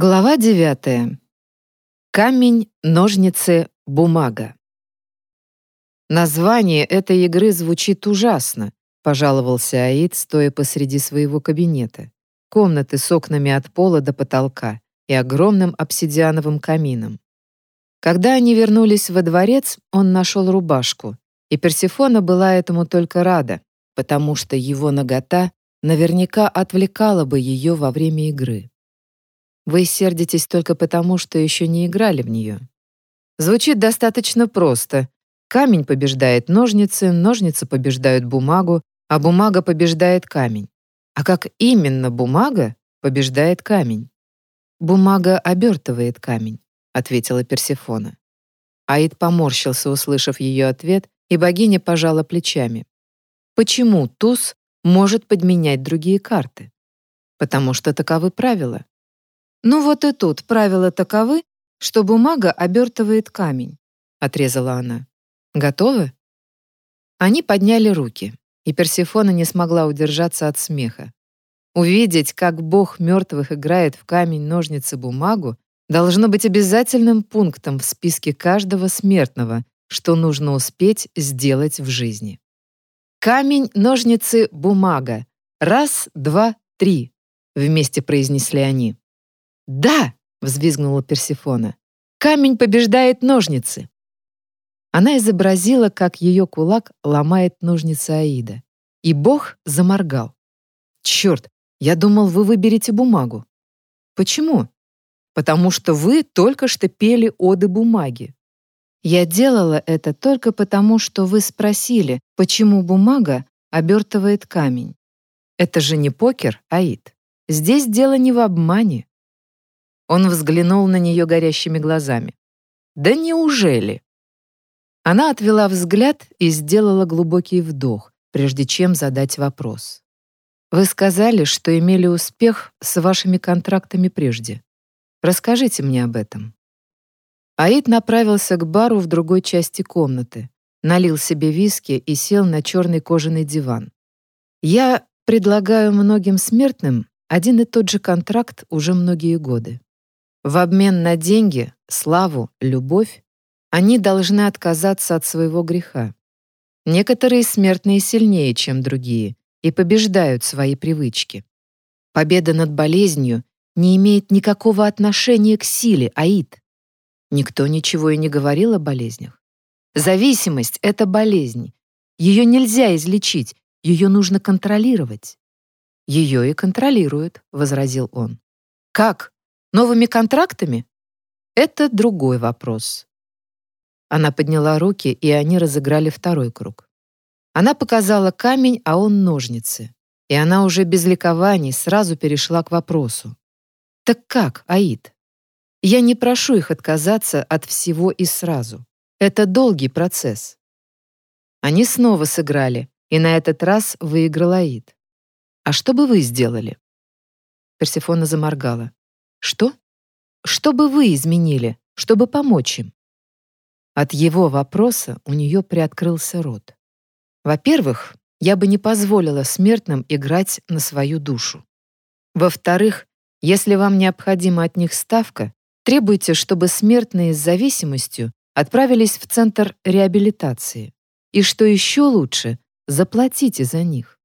Глава девятая. Камень, ножницы, бумага. Название этой игры звучит ужасно, пожаловался Аид, стоя посреди своего кабинета. Комнаты с окнами от пола до потолка и огромным обсидиановым камином. Когда они вернулись во дворец, он нашел рубашку, и Персефона была этому только рада, потому что его нагота наверняка отвлекала бы ее во время игры. Вы сердитесь только потому, что еще не играли в нее. Звучит достаточно просто. Камень побеждает ножницы, ножницы побеждают бумагу, а бумага побеждает камень. А как именно бумага побеждает камень? Бумага обертывает камень, ответила Персефона. Аид поморщился, услышав ее ответ, и богиня пожала плечами. Почему туз может подменять другие карты? Потому что таковы правила. «Ну вот и тут правила таковы, что бумага обертывает камень», — отрезала она. «Готовы?» Они подняли руки, и Персефона не смогла удержаться от смеха. Увидеть, как бог мертвых играет в камень, ножницы, бумагу, должно быть обязательным пунктом в списке каждого смертного, что нужно успеть сделать в жизни. «Камень, ножницы, бумага. Раз, два, три», — вместе произнесли они. «Да!» — взвизгнула Персефона. «Камень побеждает ножницы!» Она изобразила, как ее кулак ломает ножницы Аида. И бог заморгал. «Черт, я думал, вы выберете бумагу». «Почему?» «Потому что вы только что пели оды бумаги». «Я делала это только потому, что вы спросили, почему бумага обертывает камень». «Это же не покер, Аид. Здесь дело не в обмане. Он взглянул на нее горящими глазами. «Да неужели?» Она отвела взгляд и сделала глубокий вдох, прежде чем задать вопрос. «Вы сказали, что имели успех с вашими контрактами прежде. Расскажите мне об этом». Аид направился к бару в другой части комнаты, налил себе виски и сел на черный кожаный диван. «Я предлагаю многим смертным один и тот же контракт уже многие годы. В обмен на деньги, славу, любовь они должны отказаться от своего греха. Некоторые смертные сильнее, чем другие, и побеждают свои привычки. Победа над болезнью не имеет никакого отношения к силе, Аид. Никто ничего и не говорил о болезнях. Зависимость — это болезнь. Ее нельзя излечить, ее нужно контролировать. «Ее и контролируют», — возразил он. «Как?» Новыми контрактами? Это другой вопрос. Она подняла руки, и они разыграли второй круг. Она показала камень, а он ножницы. И она уже без ликований сразу перешла к вопросу. Так как, Аид? Я не прошу их отказаться от всего и сразу. Это долгий процесс. Они снова сыграли, и на этот раз выиграл Аид. А что бы вы сделали? Персефона заморгала. Что? Что бы вы изменили, чтобы помочь им? От его вопроса у нее приоткрылся рот. Во-первых, я бы не позволила смертным играть на свою душу. Во-вторых, если вам необходима от них ставка, требуйте, чтобы смертные с зависимостью отправились в центр реабилитации. И что еще лучше, заплатите за них.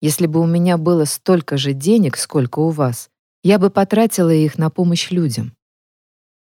Если бы у меня было столько же денег, сколько у вас, я бы потратила их на помощь людям.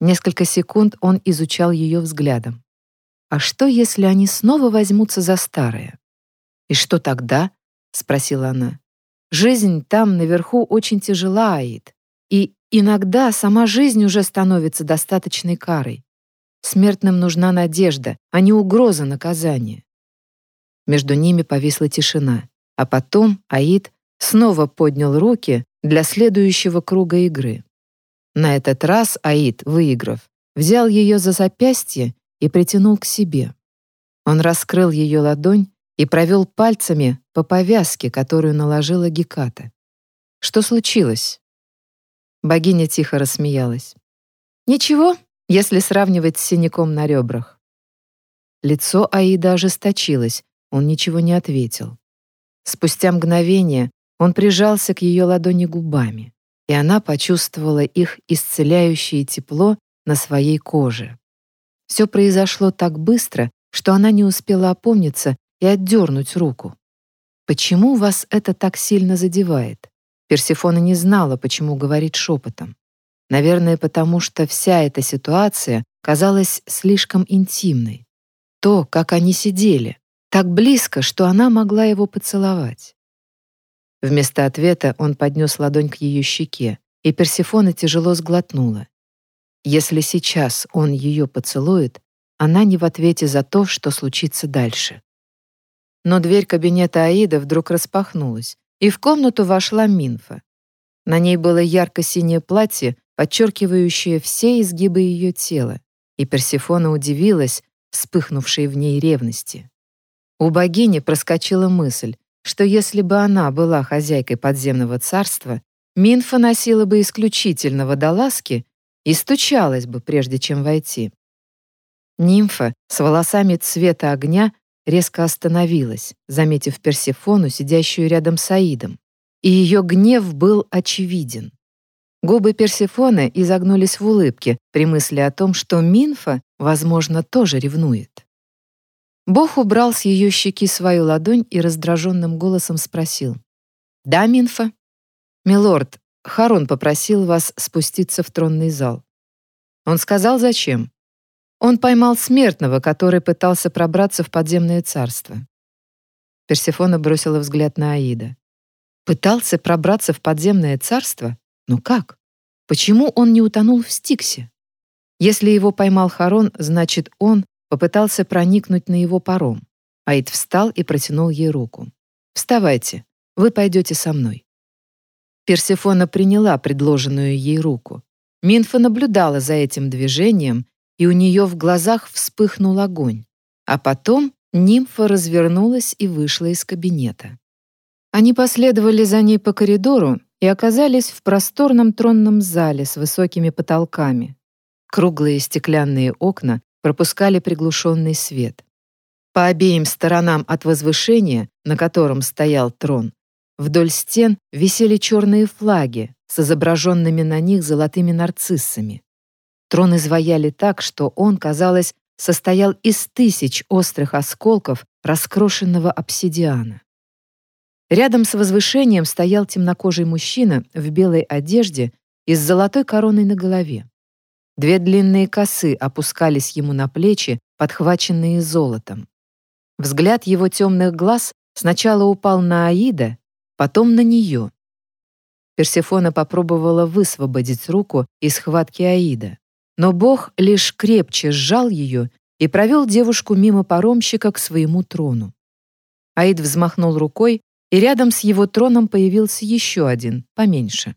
Несколько секунд он изучал ее взглядом. А что, если они снова возьмутся за старое? И что тогда? спросила она. Жизнь там наверху очень тяжела, Аид. И иногда сама жизнь уже становится достаточной карой. Смертным нужна надежда, а не угроза наказания. Между ними повисла тишина, а потом Аид снова поднял руки для следующего круга игры. На этот раз Аид, выиграв, взял ее за запястье и притянул к себе. Он раскрыл ее ладонь и провел пальцами по повязке, которую наложила Геката. Что случилось? Богиня тихо рассмеялась. Ничего, если сравнивать с синяком на ребрах. Лицо Аида ожесточилось, он ничего не ответил. Спустя мгновение он прижался к ее ладони губами. и она почувствовала их исцеляющее тепло на своей коже. Все произошло так быстро, что она не успела опомниться и отдернуть руку. Почему вас это так сильно задевает? Персефона не знала, почему говорит шепотом. Наверное, потому что вся эта ситуация казалась слишком интимной. То, как они сидели, так близко, что она могла его поцеловать. Вместо ответа он поднес ладонь к ее щеке, и Персефона тяжело сглотнула. Если сейчас он ее поцелует, она не в ответе за то, что случится дальше. Но дверь кабинета Аида вдруг распахнулась, и в комнату вошла Минфа. На ней было ярко-синее платье, подчеркивающее все изгибы ее тела, и Персефона удивилась вспыхнувшей в ней ревности. У богини проскочила мысль, что если бы она была хозяйкой подземного царства, Минфа носила бы исключительно водолазки и стучалась бы, прежде чем войти. Нимфа с волосами цвета огня резко остановилась, заметив Персефону, сидящую рядом с Аидом, и ее гнев был очевиден. Губы Персефоны изогнулись в улыбке при мысли о том, что Минфа, возможно, тоже ревнует. Бог убрал с ее щеки свою ладонь и раздраженным голосом спросил. «Да, Минфа?» «Милорд, Харон попросил вас спуститься в тронный зал». Он сказал, зачем. Он поймал смертного, который пытался пробраться в подземное царство. Персефона бросила взгляд на Аида. Пытался пробраться в подземное царство? Ну как? Почему он не утонул в Стиксе? Если его поймал Харон, значит, он попытался проникнуть на его паром. Аид встал и протянул ей руку. «Вставайте, вы пойдете со мной». Персефона приняла предложенную ей руку. Минфа наблюдала за этим движением и у нее в глазах вспыхнул огонь. А потом нимфа развернулась и вышла из кабинета. Они последовали за ней по коридору и оказались в просторном тронном зале с высокими потолками. Круглые стеклянные окна пропускали приглушенный свет. По обеим сторонам от возвышения, на котором стоял трон, вдоль стен висели черные флаги с изображенными на них золотыми нарциссами. Трон изваяли так, что он, казалось, состоял из тысяч острых осколков раскрошенного обсидиана. Рядом с возвышением стоял темнокожий мужчина в белой одежде и с золотой короной на голове. Две длинные косы опускались ему на плечи, подхваченные золотом. Взгляд его темных глаз сначала упал на Аида, потом на нее. Персефона попробовала высвободить руку из схватки Аида. Но Бог лишь крепче сжал ее и провел девушку мимо паромщика к своему трону. Аид взмахнул рукой, и рядом с его троном появился еще один, поменьше.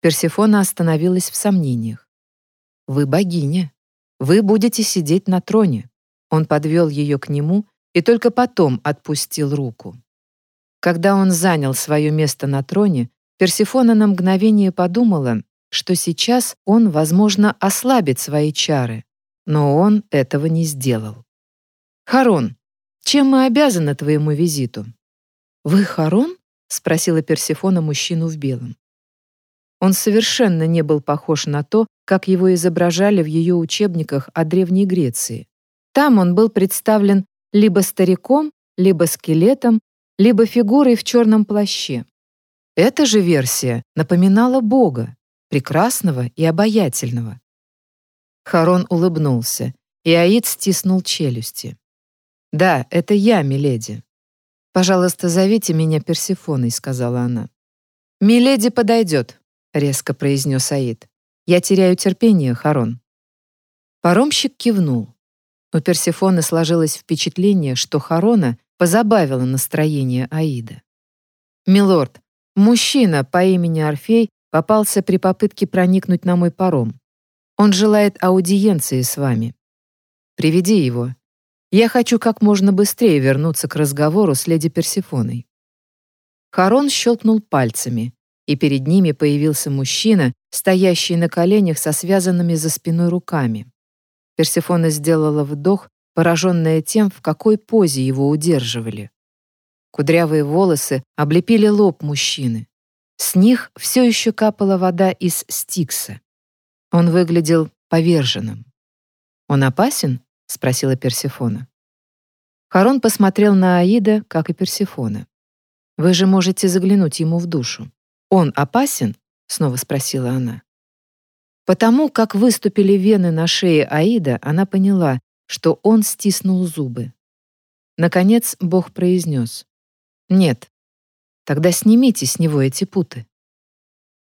Персефона остановилась в сомнениях. «Вы богиня. Вы будете сидеть на троне». Он подвел ее к нему и только потом отпустил руку. Когда он занял свое место на троне, Персефона на мгновение подумала, что сейчас он, возможно, ослабит свои чары, но он этого не сделал. «Харон, чем мы обязаны твоему визиту?» «Вы Харон?» — спросила Персефона мужчину в белом. Он совершенно не был похож на то, как его изображали в ее учебниках о Древней Греции. Там он был представлен либо стариком, либо скелетом, либо фигурой в черном плаще. Эта же версия напоминала Бога, прекрасного и обаятельного. Харон улыбнулся, и Аид стиснул челюсти. «Да, это я, миледи». «Пожалуйста, зовите меня Персифоной», — сказала она. «Миледи подойдет», — резко произнес Аид. «Я теряю терпение, Харон». Паромщик кивнул. У Персифоны сложилось впечатление, что Харона позабавило настроение Аида. «Милорд, мужчина по имени Орфей попался при попытке проникнуть на мой паром. Он желает аудиенции с вами. Приведи его. Я хочу как можно быстрее вернуться к разговору с леди Персифоной». Харон щелкнул пальцами, и перед ними появился мужчина, стоящий на коленях со связанными за спиной руками. Персифона сделала вдох, пораженная тем, в какой позе его удерживали. Кудрявые волосы облепили лоб мужчины. С них все еще капала вода из стикса. Он выглядел поверженным. «Он опасен?» — спросила Персефона. Харон посмотрел на Аида, как и Персефона. «Вы же можете заглянуть ему в душу. Он опасен?» — снова спросила она. Потому как выступили вены на шее Аида, она поняла, что он стиснул зубы. Наконец Бог произнес. «Нет, тогда снимите с него эти путы».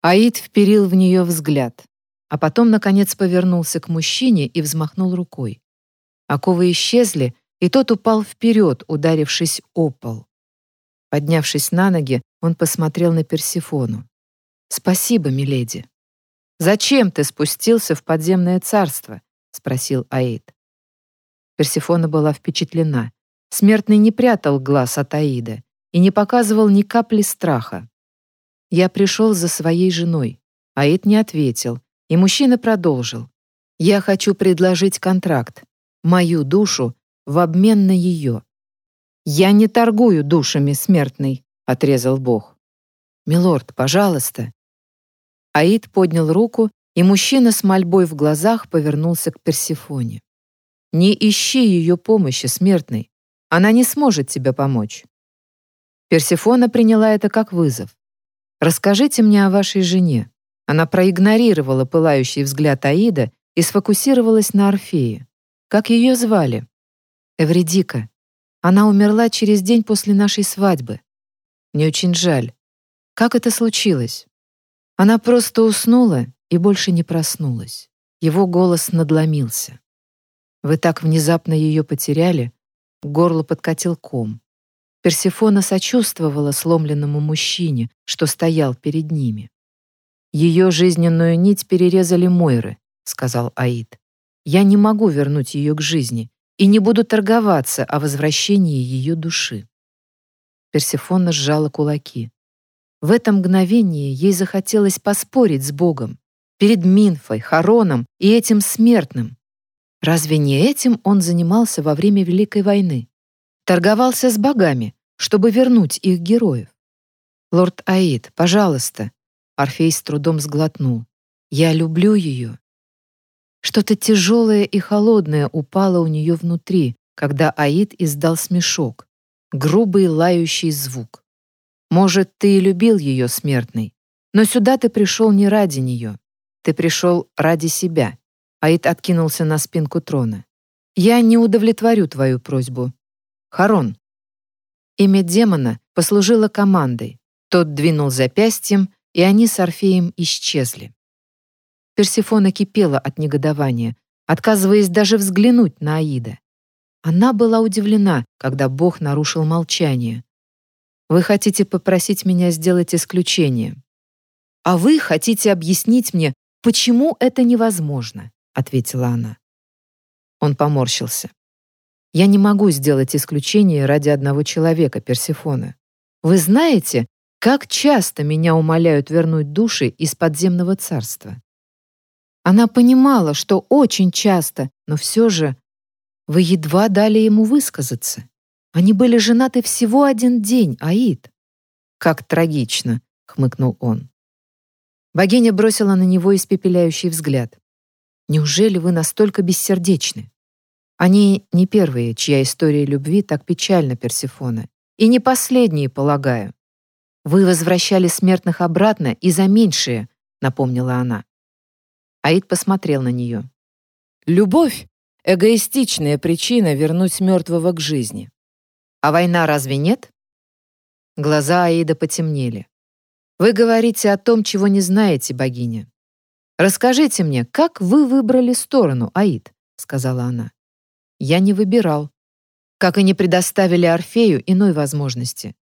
Аид вперил в нее взгляд, а потом, наконец, повернулся к мужчине и взмахнул рукой. Оковы исчезли, и тот упал вперед, ударившись о пол. Поднявшись на ноги, он посмотрел на Персифону. «Спасибо, миледи». «Зачем ты спустился в подземное царство?» — спросил Аид. Персифона была впечатлена. Смертный не прятал глаз от Аида и не показывал ни капли страха. «Я пришел за своей женой». Аид не ответил, и мужчина продолжил. «Я хочу предложить контракт, мою душу в обмен на ее». «Я не торгую душами, смертный», — отрезал Бог. «Милорд, пожалуйста». Аид поднял руку, и мужчина с мольбой в глазах повернулся к Персифоне. «Не ищи ее помощи, смертный. Она не сможет тебе помочь». Персифона приняла это как вызов. «Расскажите мне о вашей жене». Она проигнорировала пылающий взгляд Аида и сфокусировалась на Орфее. Как ее звали? Эвредика. Она умерла через день после нашей свадьбы. Мне очень жаль. Как это случилось? Она просто уснула и больше не проснулась. Его голос надломился. Вы так внезапно ее потеряли? Горло подкатил ком. Персефона сочувствовала сломленному мужчине, что стоял перед ними. «Ее жизненную нить перерезали Мойры», — сказал Аид. «Я не могу вернуть ее к жизни и не буду торговаться о возвращении ее души». Персефона сжала кулаки. В это мгновение ей захотелось поспорить с Богом, перед Минфой, Хароном и этим смертным. Разве не этим он занимался во время Великой войны? Торговался с богами, чтобы вернуть их героев. «Лорд Аид, пожалуйста», Орфей с трудом сглотнул. «Я люблю ее». Что-то тяжелое и холодное упало у нее внутри, когда Аид издал смешок, грубый лающий звук. «Может, ты и любил ее, смертный, но сюда ты пришел не ради нее. Ты пришел ради себя». Аид откинулся на спинку трона. «Я не удовлетворю твою просьбу. Харон». Имя демона послужило командой. Тот двинул запястьем, и они с Орфеем исчезли. Персифона кипела от негодования, отказываясь даже взглянуть на Аида. Она была удивлена, когда Бог нарушил молчание. «Вы хотите попросить меня сделать исключение?» «А вы хотите объяснить мне, почему это невозможно?» — ответила она. Он поморщился. «Я не могу сделать исключение ради одного человека, Персифона. Вы знаете, как часто меня умоляют вернуть души из подземного царства? Она понимала, что очень часто, но все же вы едва дали ему высказаться. Они были женаты всего один день, Аид. Как трагично, хмыкнул он. Богиня бросила на него испепеляющий взгляд. Неужели вы настолько бессердечны? Они не первые, чья история любви так печальна, Персефона, и не последние, полагаю. «Вы возвращали смертных обратно и за меньшее», — напомнила она. Аид посмотрел на нее. «Любовь — эгоистичная причина вернуть мертвого к жизни. А война разве нет?» Глаза Аида потемнели. «Вы говорите о том, чего не знаете, богиня. Расскажите мне, как вы выбрали сторону, Аид?» — сказала она. «Я не выбирал. Как и не предоставили Орфею иной возможности.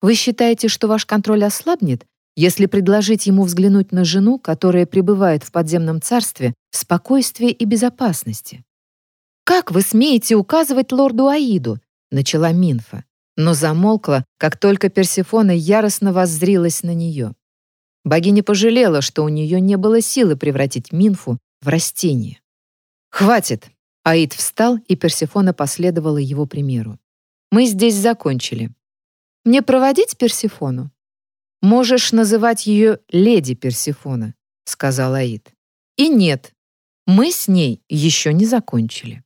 Вы считаете, что ваш контроль ослабнет, если предложить ему взглянуть на жену, которая пребывает в подземном царстве в спокойствии и безопасности? «Как вы смеете указывать лорду Аиду?» — начала Минфа, но замолкла, как только Персефона яростно воззрилась на нее. Богиня пожалела, что у нее не было силы превратить Минфу в растение. «Хватит!» Аид встал, и Персефона последовала его примеру. «Мы здесь закончили. Мне проводить Персифону? «Можешь называть ее леди Персифона», — сказал Аид. «И нет, мы с ней еще не закончили».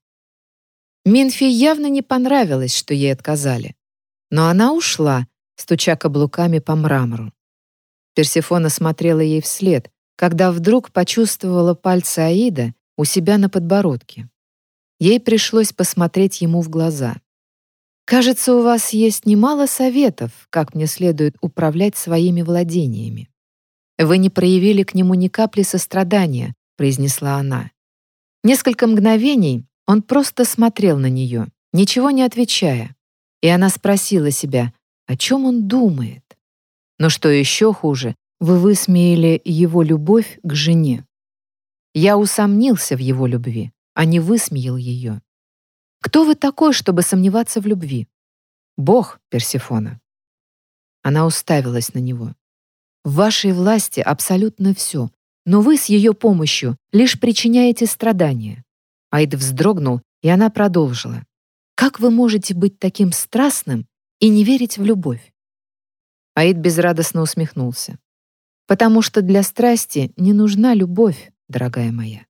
Минфи явно не понравилось, что ей отказали. Но она ушла, стуча каблуками по мрамору. Персифона смотрела ей вслед, когда вдруг почувствовала пальцы Аида у себя на подбородке. Ей пришлось посмотреть ему в глаза. «Кажется, у вас есть немало советов, как мне следует управлять своими владениями. Вы не проявили к нему ни капли сострадания», — произнесла она. Несколько мгновений он просто смотрел на нее, ничего не отвечая. И она спросила себя, о чем он думает. Но что еще хуже, вы высмеяли его любовь к жене. Я усомнился в его любви, а не высмеял ее. Кто вы такой, чтобы сомневаться в любви? Бог, Персефона. Она уставилась на него. В вашей власти абсолютно все, но вы с ее помощью лишь причиняете страдания. Айд вздрогнул, и она продолжила. «Как вы можете быть таким страстным и не верить в любовь?» Аид безрадостно усмехнулся. «Потому что для страсти не нужна любовь, дорогая моя».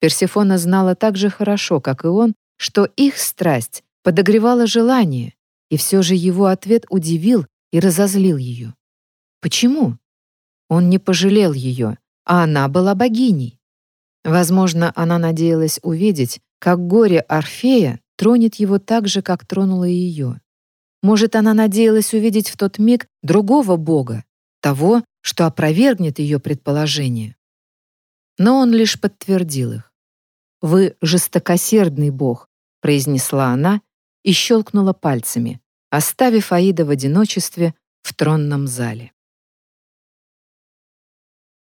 Персефона знала так же хорошо, как и он, что их страсть подогревала желание, и все же его ответ удивил и разозлил ее. Почему? Он не пожалел ее, а она была богиней. Возможно, она надеялась увидеть, как горе Орфея тронет его так же, как тронуло ее. Может, она надеялась увидеть в тот миг другого бога, того, что опровергнет ее предположение. Но он лишь подтвердил их. «Вы жестокосердный бог», — произнесла она и щелкнула пальцами, оставив Аида в одиночестве в тронном зале.